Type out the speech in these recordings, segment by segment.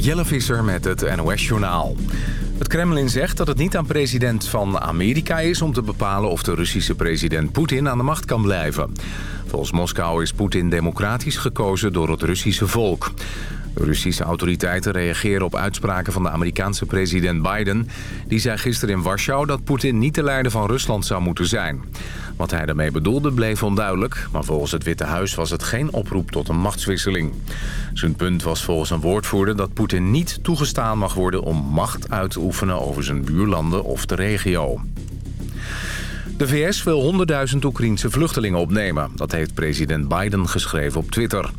Jelle Visser met het NOS-journaal. Het Kremlin zegt dat het niet aan president van Amerika is... om te bepalen of de Russische president Poetin aan de macht kan blijven. Volgens Moskou is Poetin democratisch gekozen door het Russische volk. Russische autoriteiten reageren op uitspraken van de Amerikaanse president Biden. Die zei gisteren in Warschau dat Poetin niet de leider van Rusland zou moeten zijn. Wat hij daarmee bedoelde bleef onduidelijk... maar volgens het Witte Huis was het geen oproep tot een machtswisseling. Zijn punt was volgens een woordvoerder dat Poetin niet toegestaan mag worden... om macht uit te oefenen over zijn buurlanden of de regio. De VS wil 100.000 Oekraïense vluchtelingen opnemen. Dat heeft president Biden geschreven op Twitter.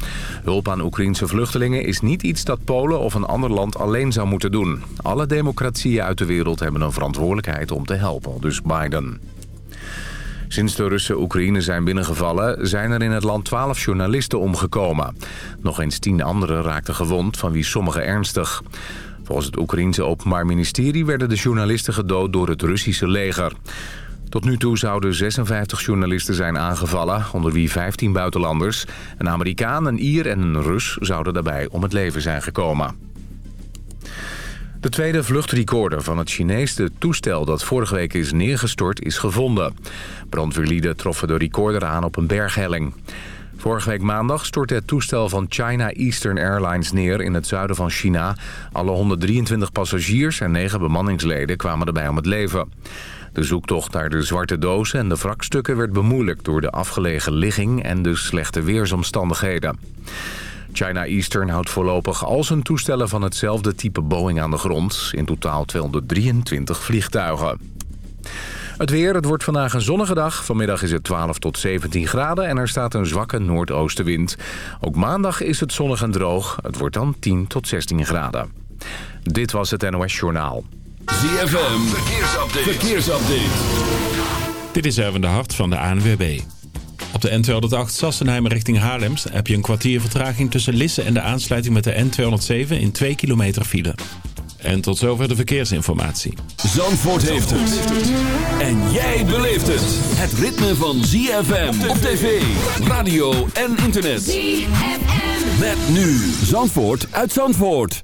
Hulp aan Oekraïense vluchtelingen is niet iets dat Polen of een ander land alleen zou moeten doen. Alle democratieën uit de wereld hebben een verantwoordelijkheid om te helpen, dus Biden. Sinds de Russen Oekraïne zijn binnengevallen... zijn er in het land twaalf journalisten omgekomen. Nog eens tien anderen raakten gewond, van wie sommigen ernstig. Volgens het Oekraïense Openbaar Ministerie... werden de journalisten gedood door het Russische leger. Tot nu toe zouden 56 journalisten zijn aangevallen, onder wie 15 buitenlanders. Een Amerikaan, een Ier en een Rus zouden daarbij om het leven zijn gekomen. De tweede vluchtrecorder van het Chinese toestel dat vorige week is neergestort is gevonden. Brandweerlieden troffen de recorder aan op een berghelling. Vorige week maandag stortte het toestel van China Eastern Airlines neer in het zuiden van China. Alle 123 passagiers en 9 bemanningsleden kwamen erbij om het leven. De zoektocht naar de zwarte dozen en de wrakstukken werd bemoeilijkt door de afgelegen ligging en de slechte weersomstandigheden. China Eastern houdt voorlopig al zijn toestellen van hetzelfde type Boeing aan de grond. In totaal 223 vliegtuigen. Het weer, het wordt vandaag een zonnige dag. Vanmiddag is het 12 tot 17 graden en er staat een zwakke noordoostenwind. Ook maandag is het zonnig en droog. Het wordt dan 10 tot 16 graden. Dit was het NOS Journaal. ZFM, verkeersupdate. verkeersupdate. Dit is Erwin de Hart van de ANWB. Op de N208 Sassenheim richting Haarlem heb je een kwartier vertraging tussen Lisse en de aansluiting met de N207 in 2 kilometer file. En tot zover de verkeersinformatie. Zandvoort heeft het. En jij beleeft het. Het ritme van ZFM op tv, radio en internet. ZFM. Met nu Zandvoort uit Zandvoort.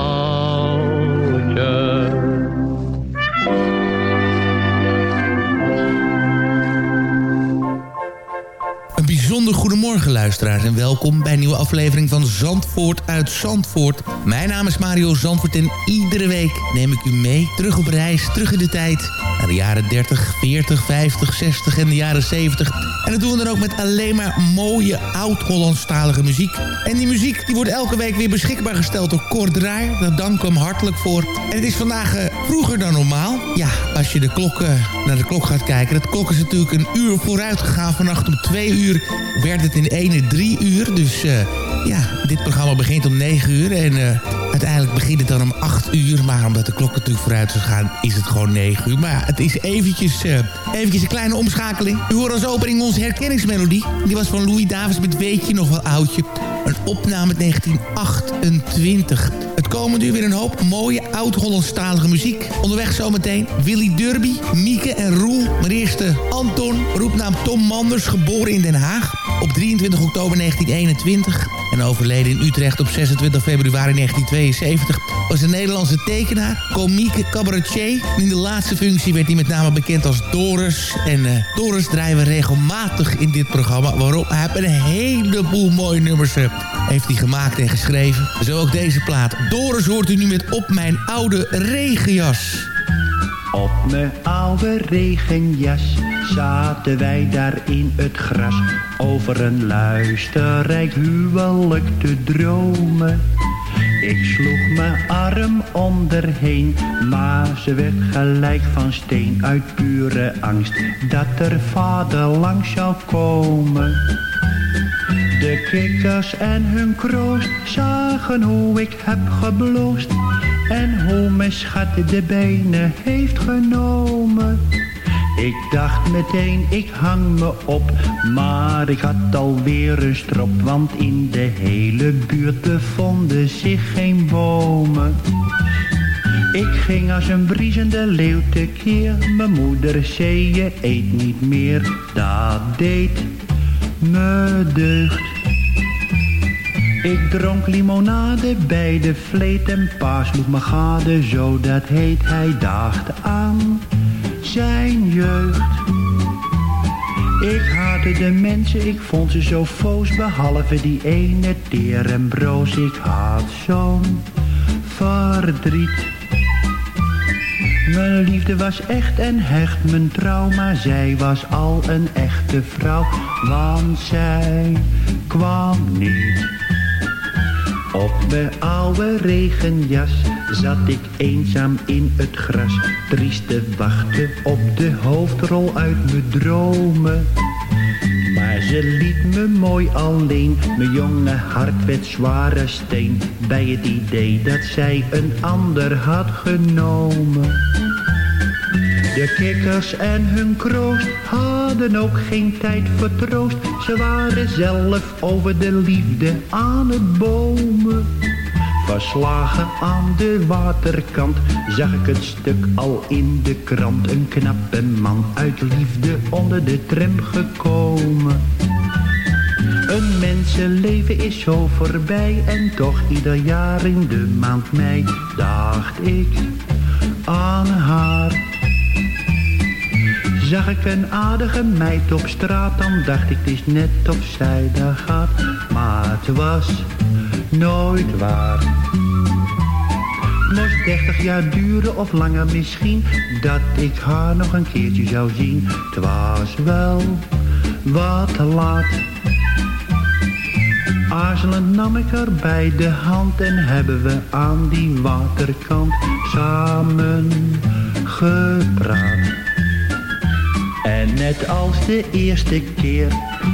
Goedemorgen luisteraars en welkom bij een nieuwe aflevering van Zandvoort uit Zandvoort. Mijn naam is Mario Zandvoort en iedere week neem ik u mee terug op reis, terug in de tijd. Naar de jaren 30, 40, 50, 60 en de jaren 70. En dat doen we dan ook met alleen maar mooie oud-Hollandstalige muziek. En die muziek die wordt elke week weer beschikbaar gesteld door Kort Draaier. Daar dank hem hartelijk voor. En het is vandaag eh, vroeger dan normaal. Ja, als je de klok, eh, naar de klok gaat kijken. De klok is natuurlijk een uur vooruit gegaan. Vannacht om twee uur werd het in ene drie uur. Dus eh, ja, dit programma begint om negen uur. En uiteindelijk begint het dan om acht uur. Maar omdat de klok natuurlijk vooruit is gegaan, is het gewoon negen uur. Maar ja, het is eventjes, eh, eventjes een kleine omschakeling. U hoort als opening onze herkenningsmelodie. Die was van Louis Davis met Weet je nog wel oudje. Een opname uit 1928. Het komen nu weer een hoop mooie oud-Hollandstalige muziek. Onderweg zometeen Willy Derby, Mieke en Roel. Maar eerst eh, Anton, roepnaam Tom Manders, geboren in Den Haag op 23 oktober 1921 en overleden in Utrecht op 26 februari 1972... was een Nederlandse tekenaar, komiek, cabaretier. In de laatste functie werd hij met name bekend als Doris. En eh, Doris draaien we regelmatig in dit programma... waarop hij een heleboel mooie nummers eh, heeft hij gemaakt en geschreven. Zo ook deze plaat. Doris hoort u nu met Op Mijn Oude Regenjas. Op mijn oude regenjas zaten wij daar in het gras over een luisterrijk huwelijk te dromen. Ik sloeg mijn arm onderheen, maar ze werd gelijk van steen uit pure angst dat er vader lang zou komen. De kikkers en hun kroost zagen hoe ik heb gebloost en hoe mijn schat de benen heeft genomen. Ik dacht meteen, ik hang me op, maar ik had alweer een strop, want in de hele buurt bevonden zich geen bomen. Ik ging als een briesende leeuw tekeer, mijn moeder zei je eet niet meer, dat deed me deugd. Ik dronk limonade bij de vleet en pa sloeg me gade, zo dat heet hij dacht aan zijn jeugd. Ik haatte de mensen, ik vond ze zo foos, behalve die ene teer en broos. Ik had zo'n verdriet. Mijn liefde was echt en hecht, mijn trouw, maar zij was al een echte vrouw, want zij kwam niet. Op mijn oude regenjas zat ik eenzaam in het gras, triest te wachten op de hoofdrol uit mijn dromen. Ze liet me mooi alleen, mijn jonge hart werd zware steen, bij het idee dat zij een ander had genomen. De kikkers en hun kroost hadden ook geen tijd voor troost. Ze waren zelf over de liefde aan het bomen. Verslagen aan de waterkant zag ik het stuk al in de krant. Een knappe man uit liefde onder de tram gekomen. Een mensenleven is zo voorbij en toch ieder jaar in de maand mei dacht ik aan haar. Zag ik een aardige meid op straat, dan dacht ik het is net of zij daar gaat. Maar het was nooit waar. Moest dertig jaar duren of langer misschien, dat ik haar nog een keertje zou zien. Het was wel wat laat. Aarzelend nam ik haar bij de hand en hebben we aan die waterkant samen gepraat. En net als de eerste keer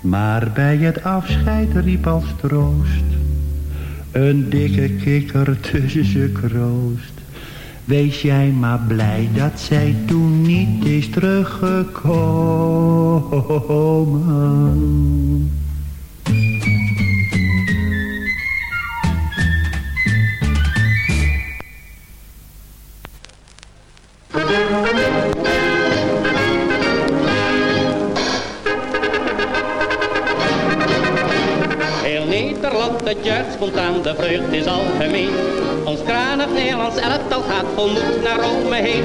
Maar bij het afscheid riep als troost een dikke kikker tussen ze kroost. Wees jij maar blij dat zij toen niet is teruggekomen. Het juist spontaan, de vreugd is algemeen. Ons kranig Nederlands elftal gaat vol moed naar Rome heen.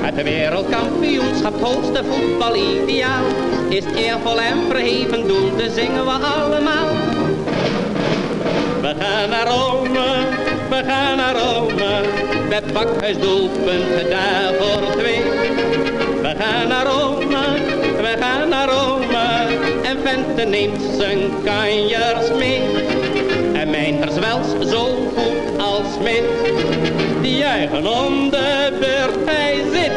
Het wereldkampioenschap, hoogste voetbalideaal, is eervol en verheven doel, te zingen we allemaal. We gaan naar Rome, we gaan naar Rome, met pakhuis doelpunten daar voor twee. We gaan naar Rome, we gaan naar Rome, en Vente neemt zijn kanjers mee. Verzwels zo goed als met, die juichen om de beurt hij zit.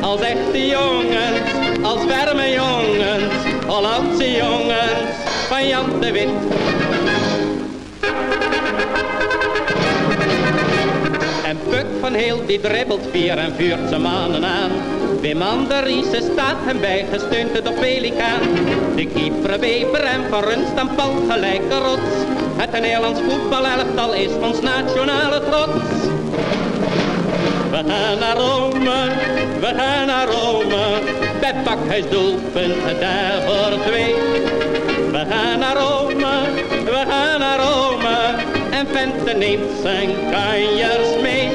Als echte jongens, als warme jongens, Hollandse jongens van Jan de Wit. En Puk van Heel die dribbelt vier en vuurt zijn mannen aan. Wim Anderiese staat hem bij, gesteund door Pelikaan. De keeper Weber en Van aan Paul gelijke rots. Het Nederlands voetbalelftal is ons nationale trots. We gaan naar Rome, we gaan naar Rome. Bij pakhuis doelpunten daar voor twee. We gaan naar Rome, we gaan naar Rome. En Vente neemt zijn kanjers mee.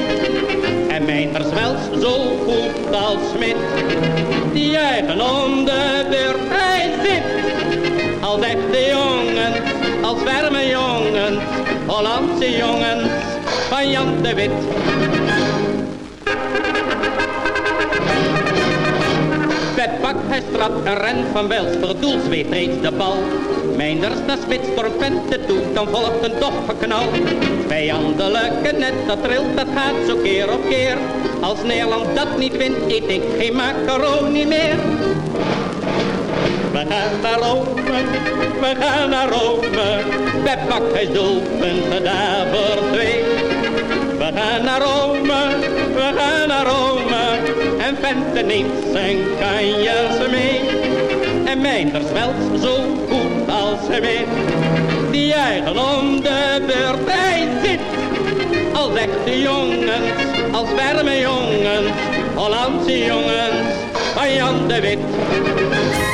En mijn verzwels zo goed als Smit. Die juichen om de deur, hij zit. Als echte jongens, als warme jongens. Hollandse jongens van Jan de Wit. Bij pak hij strap een ren van Wels, voor doel zweet reeds de bal. Mijnders naar spits door Vente toe, dan volgt een doffe knal. Vijandelijke net, dat trilt, dat gaat zo keer op keer. Als Nederland dat niet wint, eet ik geen macaroni meer. Gaan naar Rome, we gaan naar Rome. Bij pakhuis doelpunten daar voor twee. We gaan naar Rome, we gaan naar Rome. En Vente neemt zijn kanjers mee. En mijn versmelt zo goed als smid. Die eigen om de beurt bij zit. Als echte jongens, als warme jongens, Hollandse jongens Jan de Wit.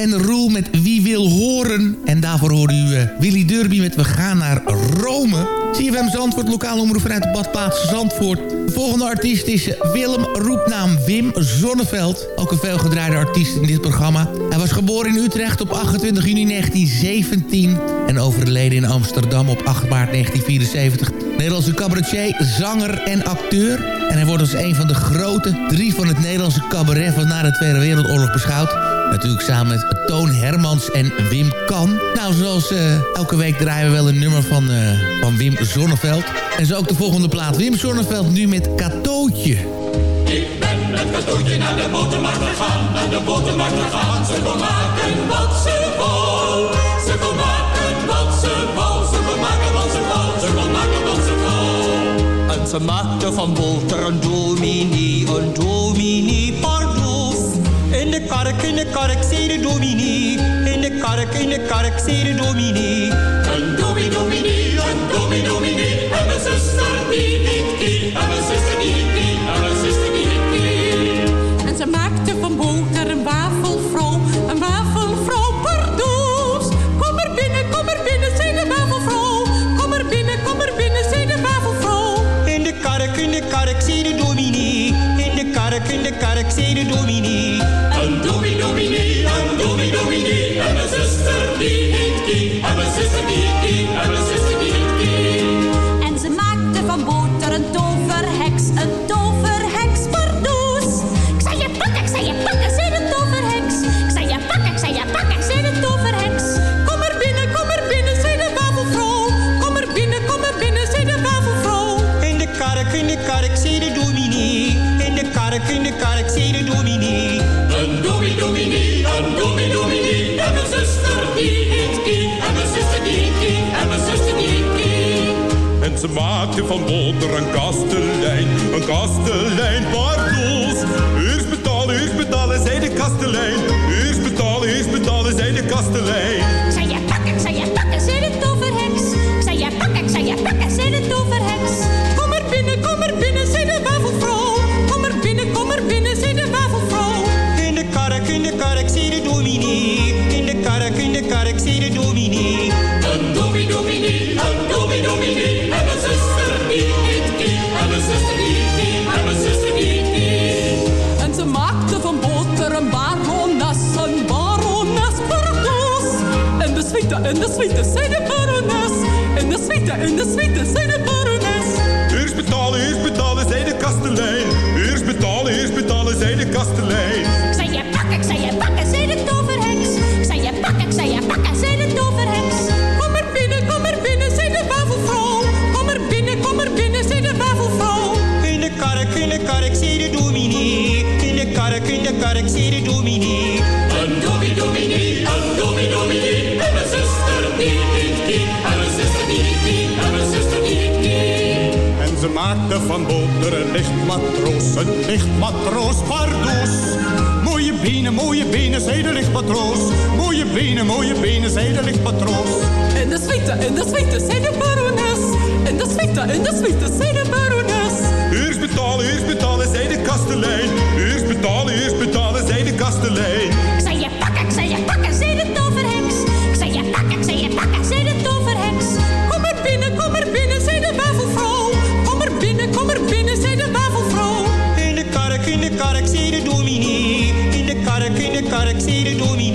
en Roel met Wie Wil Horen. En daarvoor hoorde u eh, Willy Derby met We Gaan Naar Rome. CFM Zandvoort, lokaal omroep vanuit de badplaats Zandvoort. De volgende artiest is Willem, roepnaam Wim Zonneveld. Ook een veelgedraaide artiest in dit programma. Hij was geboren in Utrecht op 28 juni 1917... en overleden in Amsterdam op 8 maart 1974. Nederlandse cabaretier, zanger en acteur. En hij wordt als een van de grote drie van het Nederlandse cabaret... van na de Tweede Wereldoorlog beschouwd. Natuurlijk samen met Toon Hermans en Wim Kan. Nou, zoals eh, elke week draaien we wel een nummer van, eh, van Wim Zonneveld. En zo ook de volgende plaat. Wim Zonneveld nu met Katootje. Ik ben met katoentje naar de botermarkt gegaan, naar de botermarkt gegaan. Ze kon maken wat ze wou. Ze kon maken wat ze wou. Ze kon maken wat ze wou. Ze kon maken wat ze wou. Een ze maakte van boter een dominee, een dominee. In de kark, in de kark, zei de dominee. In de kark, in de kark, zei de dominee. Een dominee, dominee, een dominee, dominee. En mijn zuster die niet die, en mijn zuster die die, en mijn zuster die die. En ze maakte van boter een wafelvrouw, een wafelvrouw pardoes. Kom er binnen, kom er binnen, zei de wafelvrouw. Kom er binnen, kom er binnen, zei de wafelvrouw. In de kark, in de kark, zei de dominee. In de kark, in de kark, zei de dominee. Die niet die, en mijn ze maakte van boter een kastelein, een kastelein pardoes. Eerst betalen, eerst betalen, zei de kastelein. Eerst betalen, eerst betalen, zei de kastelein. Suite, en de barones. En de suite, en de suite, zei de barones. Eerst betalen, eerst betalen, zei de kastelein. Eerst betalen, eerst betalen, zei de kastelein. Ik zei je pakken, ik zei je pakken, zei de toverheks. Ik zei je pakken, ik zei je pakken, zei de toverheks. Kom er binnen, kom er binnen, zei de wafelvrouw. Kom er binnen, kom er binnen, zei de wafelvrouw. In de kark, in de kark, zei de dominee. In de kark, in de kark, zei de dominee. Een dominee, dominee, een dominee, En ze maakte van boter een lichtmatroos, een lichtmatroos pardoes. Mooie benen, mooie benen, zei de lichtmatroos. Mooie benen, mooie benen, zei de lichtmatroos. En de suite, en de suite, zei de barones. En de suite, en de suite, zei de barones. Eerst betalen, eerst betalen, zei de kastelein. Eerst betalen, eerst betalen, zei de kastelein. Ik zei je pakken, ik zei je pakken, zei de toverheks. Kark, in de dominee. In de kark, in de kark, zei de dominee.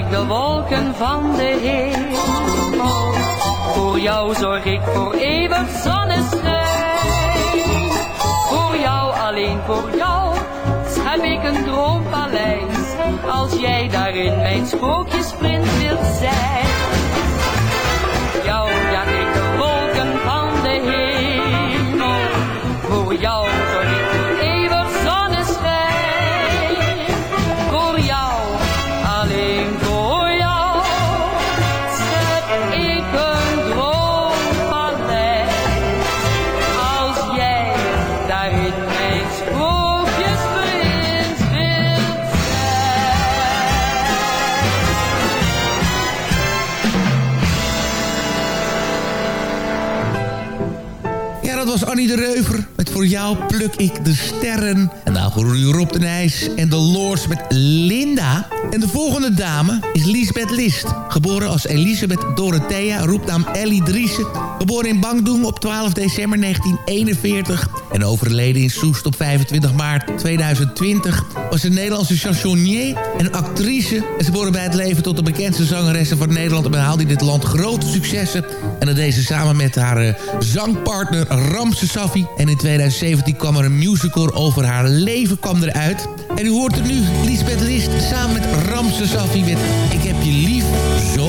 Ik de wolken van de hemel. Voor jou zorg ik voor eeuwig zonneschijn. Voor jou, alleen voor jou, schep ik een droompaleis. Als jij daarin mijn sprookjesprins wilt zijn. De Reuver met Voor jou pluk ik de sterren. En daarvoor je Rob de Nijs en de Lords met Linda. En de volgende dame is Lisbeth List. Geboren als Elisabeth Dorothea, roepnaam Ellie Driessen. Geboren in Bangdoeng op 12 december 1941. En overleden in Soest op 25 maart 2020. Was een Nederlandse chansonnier en actrice. En ze behoorde bij het leven tot de bekendste zangeressen van Nederland... en behaalde in dit land grote successen. En dat deed ze samen met haar eh, zangpartner Ramse Safi. En in 2017 kwam er een musical over haar leven kwam eruit. En u hoort er nu Lisbeth List samen met Ramse Safi met Ik heb je lief, zo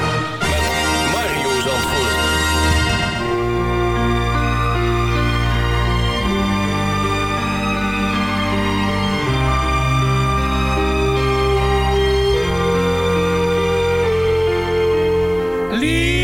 Lee.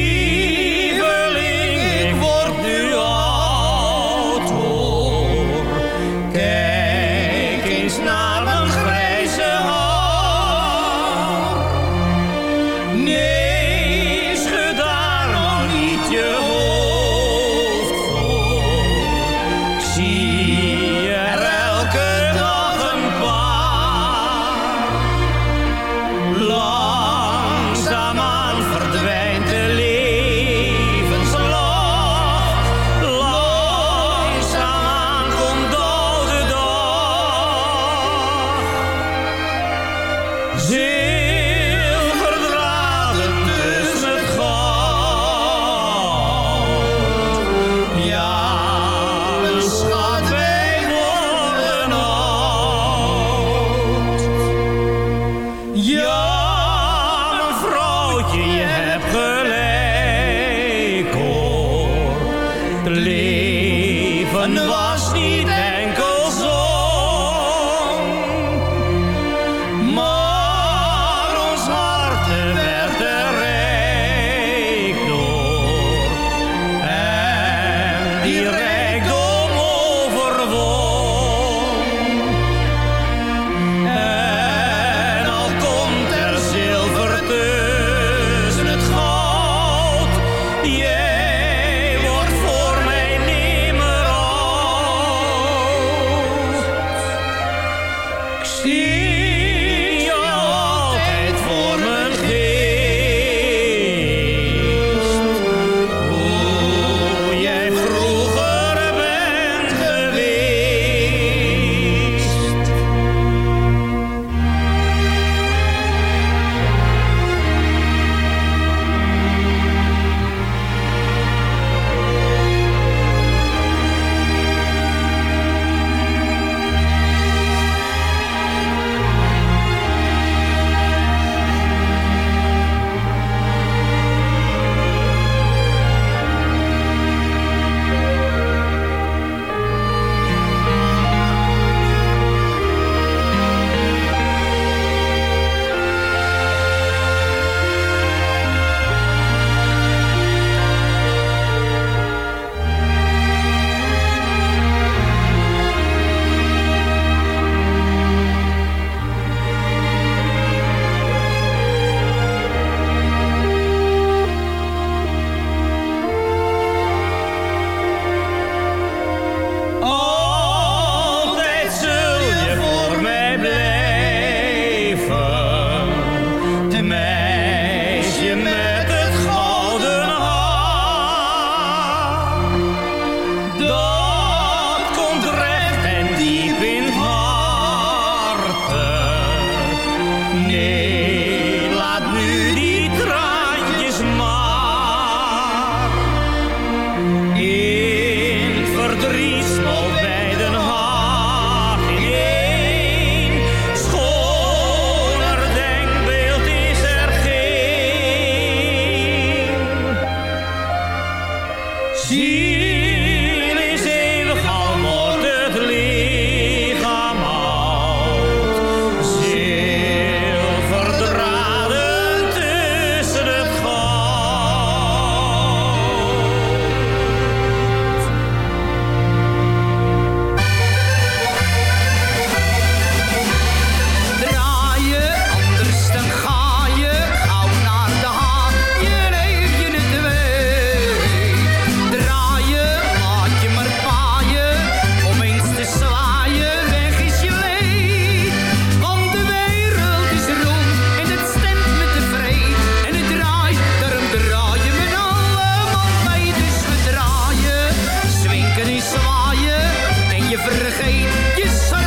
Je vergeet je zorg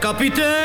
kapitein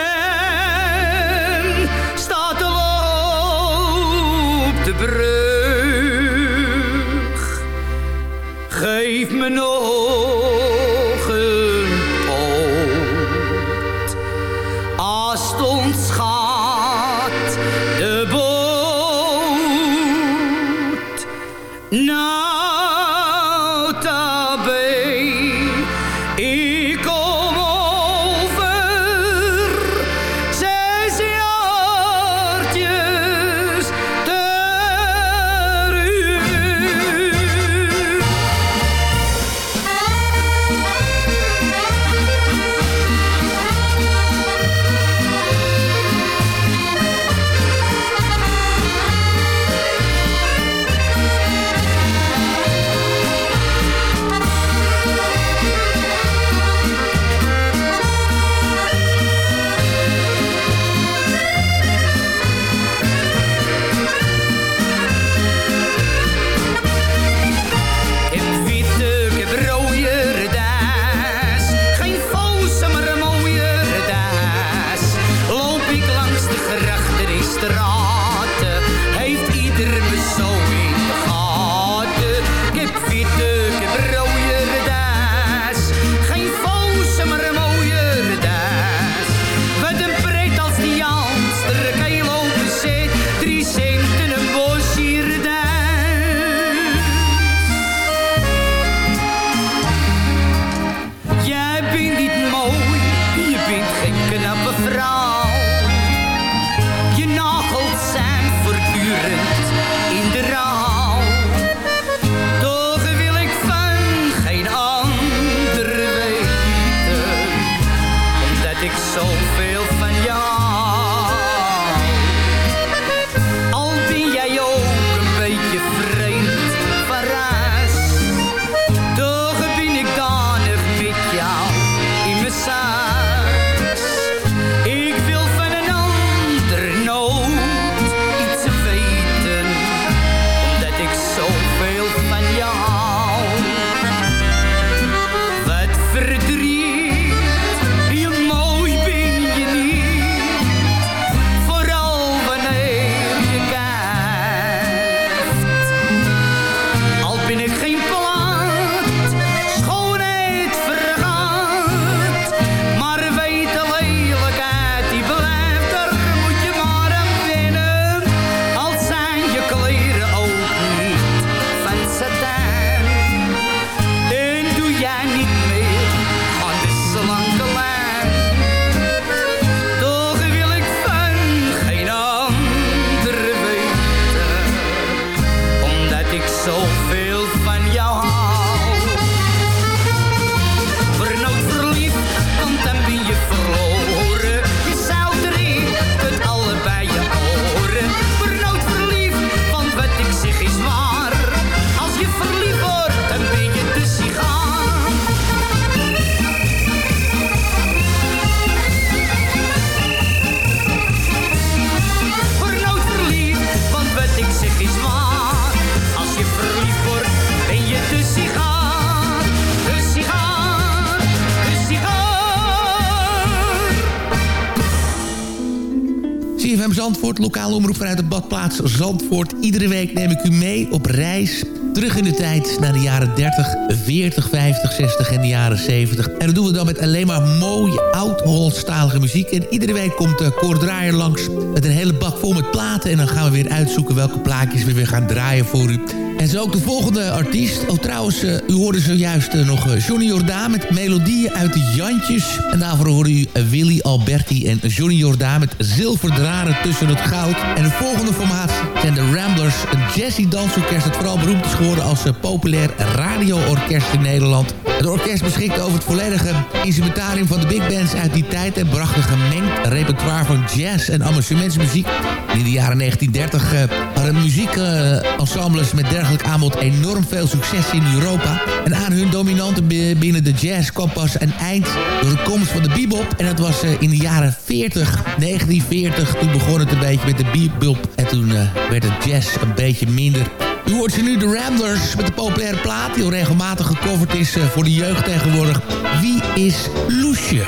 Lokale omroep vanuit de badplaats Zandvoort. Iedere week neem ik u mee op reis terug in de tijd naar de jaren 30, 40, 50, 60 en de jaren 70. En dat doen we dan met alleen maar mooie oud-Hollandstalige muziek. En iedere week komt uh, Cor Draaier langs met een hele bak vol met platen. En dan gaan we weer uitzoeken welke plaatjes we weer gaan draaien voor u. En zo ook de volgende artiest. Oh, trouwens, uh, u hoorde zojuist uh, nog uh, Johnny Jordaan met melodieën uit de Jantjes. En daarvoor hoorde u Willy Alberti en Johnny Jordaan met zilverdraden tussen het goud. En de volgende formatie zijn de Ramblers, een jazzy dansorkest dat vooral beroemd is geworden als populair radioorkest in Nederland. Het orkest beschikt over het volledige instrumentarium van de big bands uit die tijd... en bracht een gemengd repertoire van jazz en amusementsmuziek. In de jaren 1930 uh, hadden muziekensembles met dergelijk aanbod enorm veel succes in Europa. En aan hun dominante binnen de jazz kwam pas een eind door de komst van de bebop. En dat was uh, in de jaren 40, 1940. Toen begon het een beetje met de bebop. En toen uh, werd het jazz een beetje minder. U hoort ze nu de Ramblers met de populaire plaat... die al regelmatig gecoverd is uh, voor de jeugd tegenwoordig. Wie is Loesje?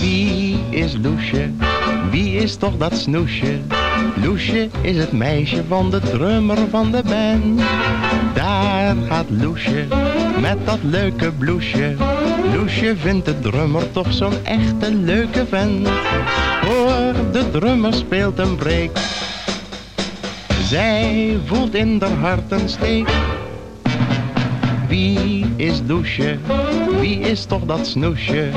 Wie is Loesje? Wie is toch dat snoesje? Loesje is het meisje van de drummer van de band. Daar gaat Loesje met dat leuke bloesje. Loesje vindt de drummer toch zo'n echte leuke vent. Hoor, de drummer speelt een break. Zij voelt in haar hart een steek. Wie is Loesje? Wie is toch dat snoesje?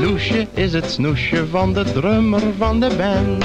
Loesje is het snoesje van de drummer van de band.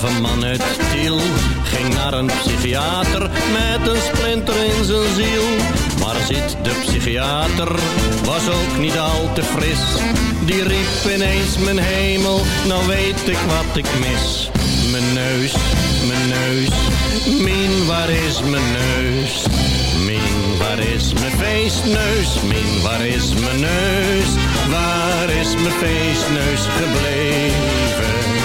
Brave man uit Tiel, ging naar een psychiater met een splinter in zijn ziel. Maar zit de psychiater, was ook niet al te fris. Die riep ineens mijn hemel, nou weet ik wat ik mis. Mijn neus, mijn neus, min waar is mijn neus? Min waar is mijn feestneus? Min waar is mijn neus? Waar is mijn feestneus gebleven?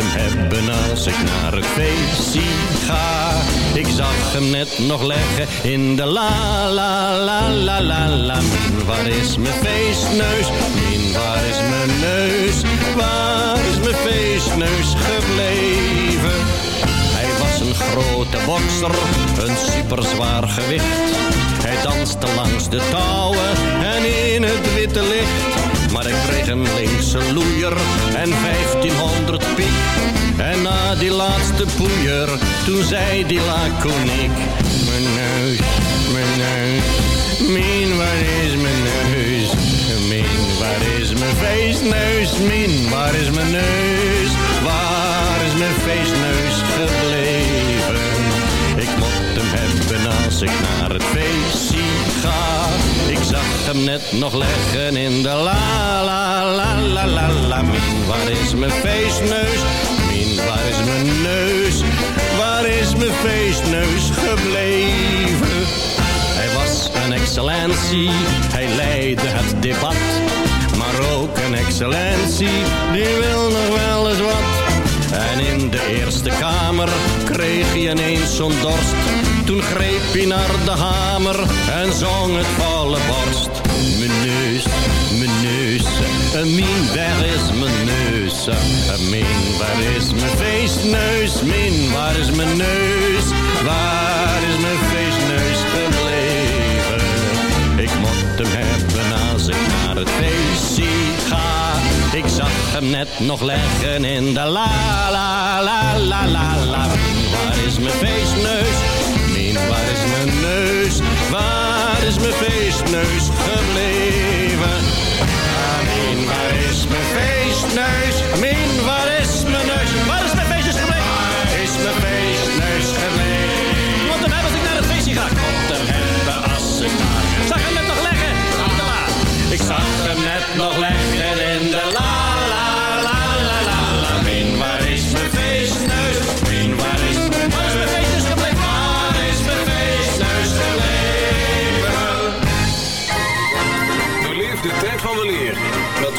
Hem hebben als ik naar het feestje ga. Ik zag hem net nog leggen in de la la la la la la. Min, waar is mijn feestneus? Min, waar is mijn neus? Waar is mijn feestneus gebleven? Hij was een grote bokser, een superzwaar gewicht. Hij danste langs de touwen en in het witte licht. Maar ik kreeg een linkse loeier en 1500 piek. En na die laatste poeier, toen zei die laconiek. Mijn neus, mijn neus, min waar is mijn neus? Min waar is mijn feestneus? Min waar is mijn neus? Waar is mijn feestneus gebleven? Ik mocht hem hebben als ik naar het feestje ga. Hem net nog leggen in de la la la la la la. Min, waar is mijn feestneus? Min, waar is mijn neus? Waar is mijn feestneus gebleven? Hij was een excellentie, hij leidde het debat. Maar ook een excellentie, die wil nog wel eens wat. En in de Eerste Kamer kreeg hij ineens zo'n dorst. Toen greep hij naar de hamer en zong het volle borst. Mijn neus, mijn neus, min, waar is mijn neus? Min, waar is mijn feestneus? Min, waar is mijn neus? Waar is mijn feestneus gebleven? Ik mocht hem hebben als ik naar het feestje ga. Ik zag hem net nog leggen in de la la la la la la. Waar is mijn feestneus? Min, waar is mijn neus? Waar is mijn feestneus gebleven? Amin, waar is mijn feestneus? Amin, waar is mijn neus? Waar is mijn feestneus gebleven? Waar is mijn feestneus gebleven? Want hem als ik naar het feestje ga. Komt hem hebben als ik daar. Zag hem net nog leggen. Ik zag hem net nog leggen in de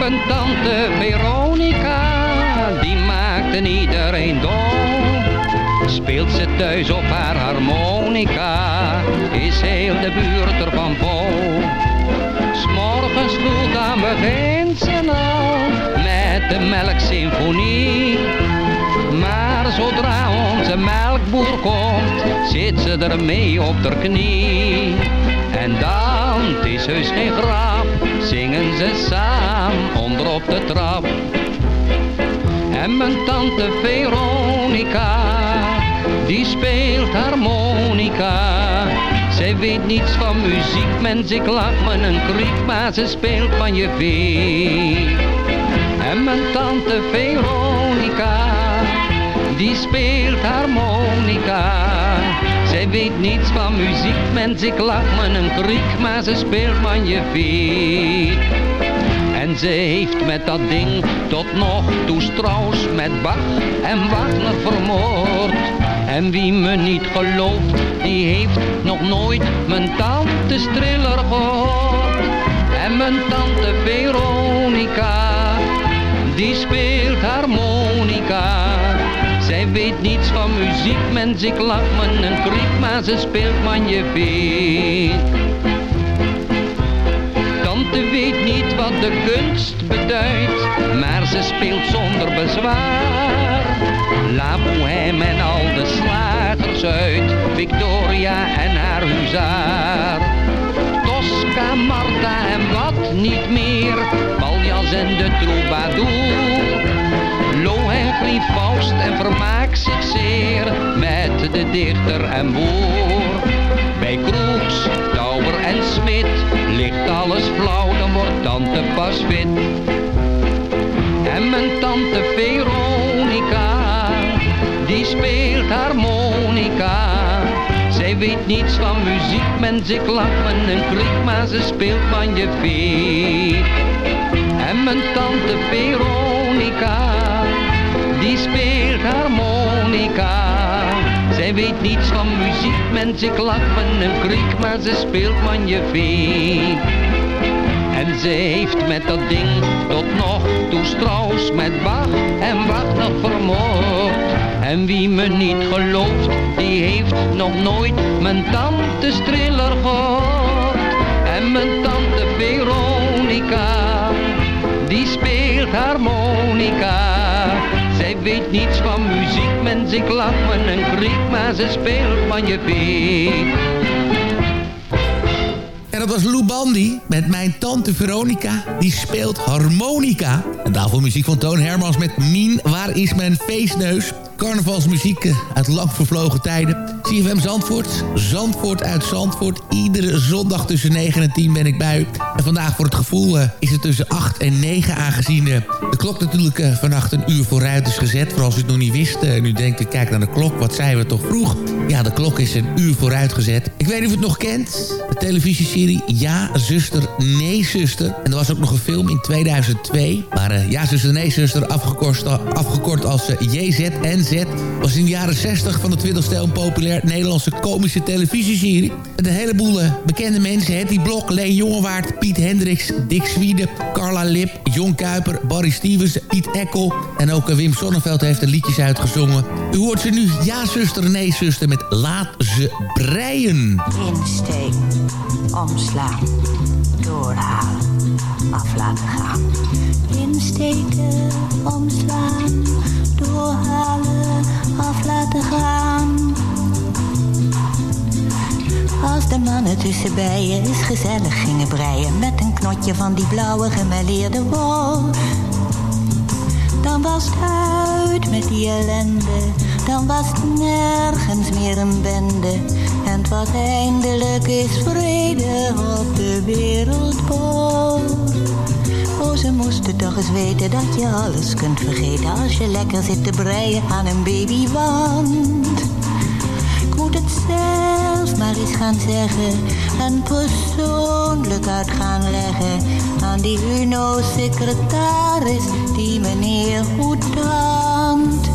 een tante Veronica, die maakt en iedereen dol. Speelt ze thuis op haar harmonica, is heel de buurt ervan vol. S'morgens vroeg dan begint ze al, met de melksymfonie. Maar zodra onze melkboer komt, zit ze ermee op haar knie. En dan, is heus geen grap, zingen ze samen onder op de trap. En mijn tante Veronica, die speelt harmonica. Zij weet niets van muziek, mens, ik lach een kriek, maar ze speelt van je vee. En mijn tante Veronica, die speelt harmonica. Zij weet niets van muziek, mens, ik lach me een kriek, maar ze speelt vee. En ze heeft met dat ding tot nog toe Strauss met Bach en Wagner vermoord. En wie me niet gelooft, die heeft nog nooit mijn tante Striller gehoord. En mijn tante Veronica, die speelt harmonica. Weet niets van muziek, mens, ik lach me een kriek, maar ze speelt van je Tante weet niet wat de kunst beduidt, maar ze speelt zonder bezwaar. La Bohème en al de slagers uit, Victoria en haar huzaar. Tosca, Marta en wat niet meer, Paljas en de troubadour. Lohengrin, Faust en vermaakt zich zeer, met de dichter en boer. Bij Kroeks, Tauber en Smit, ligt alles flauw, dan wordt tante pas wit. En mijn tante Veronica, die speelt harmonica. Zij weet niets van muziek, mens, ik lach me een kriek, maar ze speelt van je vee. En mijn tante Veronica, die speelt harmonica. Zij weet niets van muziek, mens, ik lach me een kriek, maar ze speelt vee. En ze heeft met dat ding tot nog toe Strauss met Bach en Wagner vermoord. En wie me niet gelooft, die heeft nog nooit mijn tante Striller gehoord. En mijn tante Veronica, die speelt harmonica. Zij weet niets van muziek, mens, ik lach me een kriek, maar ze speelt van je vee. En dat was Lou Bandy met Mijn Tante Veronica. Die speelt harmonica. En daarvoor muziek van Toon Hermans met Mien, waar is mijn feestneus? Carnavalsmuziek eh, uit lang vervlogen tijden. CFM Zandvoort, Zandvoort uit Zandvoort. Iedere zondag tussen 9 en 10 ben ik bij u. En vandaag voor het gevoel uh, is het tussen 8 en 9 aangezien uh, de klok natuurlijk vannacht een uur vooruit is gezet. Voor als u het nog niet wist, nu denkt u, kijk naar de klok, wat zijn we toch vroeg? Ja, de klok is een uur vooruit gezet. Ik weet niet of u het nog kent. De televisieserie Ja, zuster, nee, zuster. En er was ook nog een film in 2002. Maar Ja, zuster, nee, zuster, afgekort, afgekort als JZNZ... was in de jaren 60 van de 20e eeuw een populair Nederlandse komische televisieserie. Met een heleboel bekende mensen. Hetty Blok, Leen Jongewaard, Piet Hendricks, Dick Zwiede, Carla Lip, Jon Kuiper, Barry Stevens, Piet Ekkel. En ook Wim Sonneveld heeft er liedjes uitgezongen. U hoort ze nu, ja zuster, nee zuster, met Laat ze breien. Insteek, omslaan, doorhalen, af laten gaan. Insteken, omslaan, doorhalen, af laten gaan. Als de mannen tussen bijen eens gezellig gingen breien Met een knotje van die blauwe gemêleerde wol Dan was het uit met die ellende Dan was het nergens meer een bende En was eindelijk eens vrede op de wereldbol Oh, ze moesten toch eens weten dat je alles kunt vergeten Als je lekker zit te breien aan een babywand. Ik moet het zelf maar eens gaan zeggen En persoonlijk uit gaan leggen Aan die UNO-secretaris Die meneer Goedhand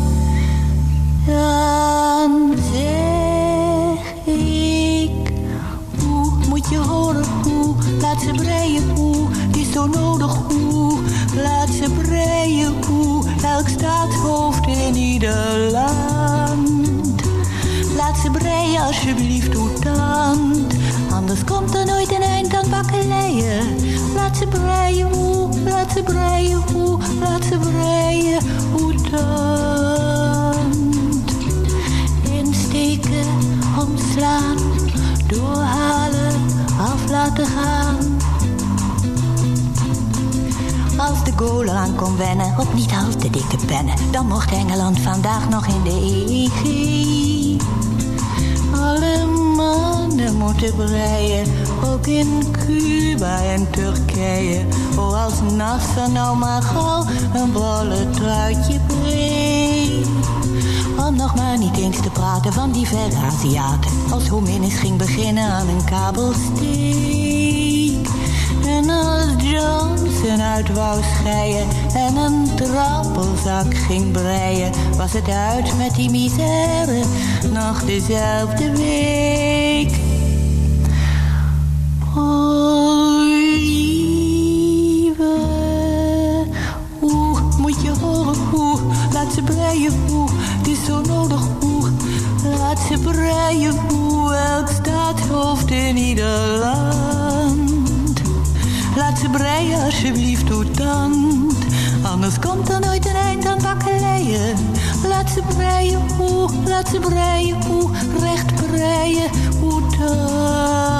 Dan zeg je horen hoe? Laat ze breien Die is zo nodig hoe? Laat ze breien hoe? Elk staatshoofd in ieder land. Laat ze breien alsjeblieft hoe tand Anders komt er nooit een eind aan bakkeleien. Laat ze breien hoe, laat ze breien hoe? Laat ze breien hoe tand Insteken, omslaan Doorhalen, als de Gaulle aan kon wennen op niet al te dikke pennen, dan mocht Engeland vandaag nog in de EG. Alle mannen moeten breien, ook in Cuba en Turkije. Oh, als Nasser nou maar gauw een bolle truitje breed. Om nog maar niet eens te praten van die verre Aziaten. Als Hominis ging beginnen aan een kabelsteek. En als Johnson uit wou scheien en een trappelzak ging breien, was het uit met die misère? Nog dezelfde week. Oh, hoe moet je horen hoe, laat ze breien hoe, het is zo nodig hoe, laat ze breien hoe, elk staatshoofd in ieder land. Laat ze breien alsjeblieft hoe tand. Anders komt er nooit een eind aan bakkeleien. Laat ze breien hoe, laat ze breien hoe, recht breien hoe tand.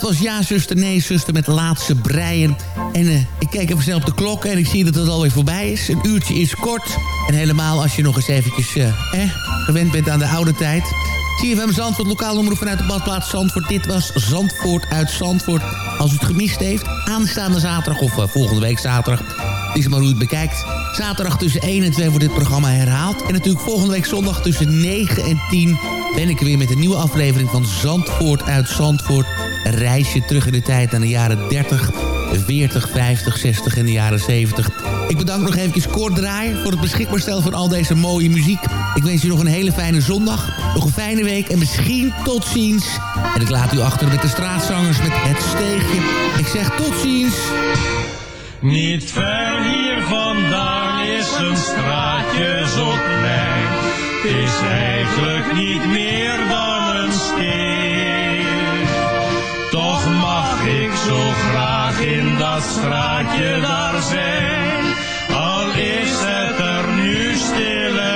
Dat was Ja, zuster, nee, zuster met laatste breien. En uh, ik kijk even snel op de klok en ik zie dat het alweer voorbij is. Een uurtje is kort. En helemaal als je nog eens eventjes eh, gewend bent aan de oude tijd. CFM Zandvoort, lokaal omroep vanuit de badplaats Zandvoort. Dit was Zandvoort uit Zandvoort. Als u het gemist heeft, aanstaande zaterdag of uh, volgende week zaterdag... is maar hoe u het bekijkt. Zaterdag tussen 1 en 2 wordt dit programma herhaald. En natuurlijk volgende week zondag tussen 9 en 10 ben ik er weer met een nieuwe aflevering van Zandvoort uit Zandvoort reisje terug in de tijd naar de jaren 30, 40, 50, 60 en de jaren 70. Ik bedank nog even Kort Draaier voor het beschikbaar stellen van al deze mooie muziek. Ik wens u nog een hele fijne zondag, nog een fijne week en misschien tot ziens. En ik laat u achter met de straatzangers met Het Steegje. Ik zeg tot ziens. Niet ver hier vandaan is een straatje zo klein. Het is eigenlijk niet meer dan een steeg ik zo graag in dat straatje daar zijn. Al is het er nu stille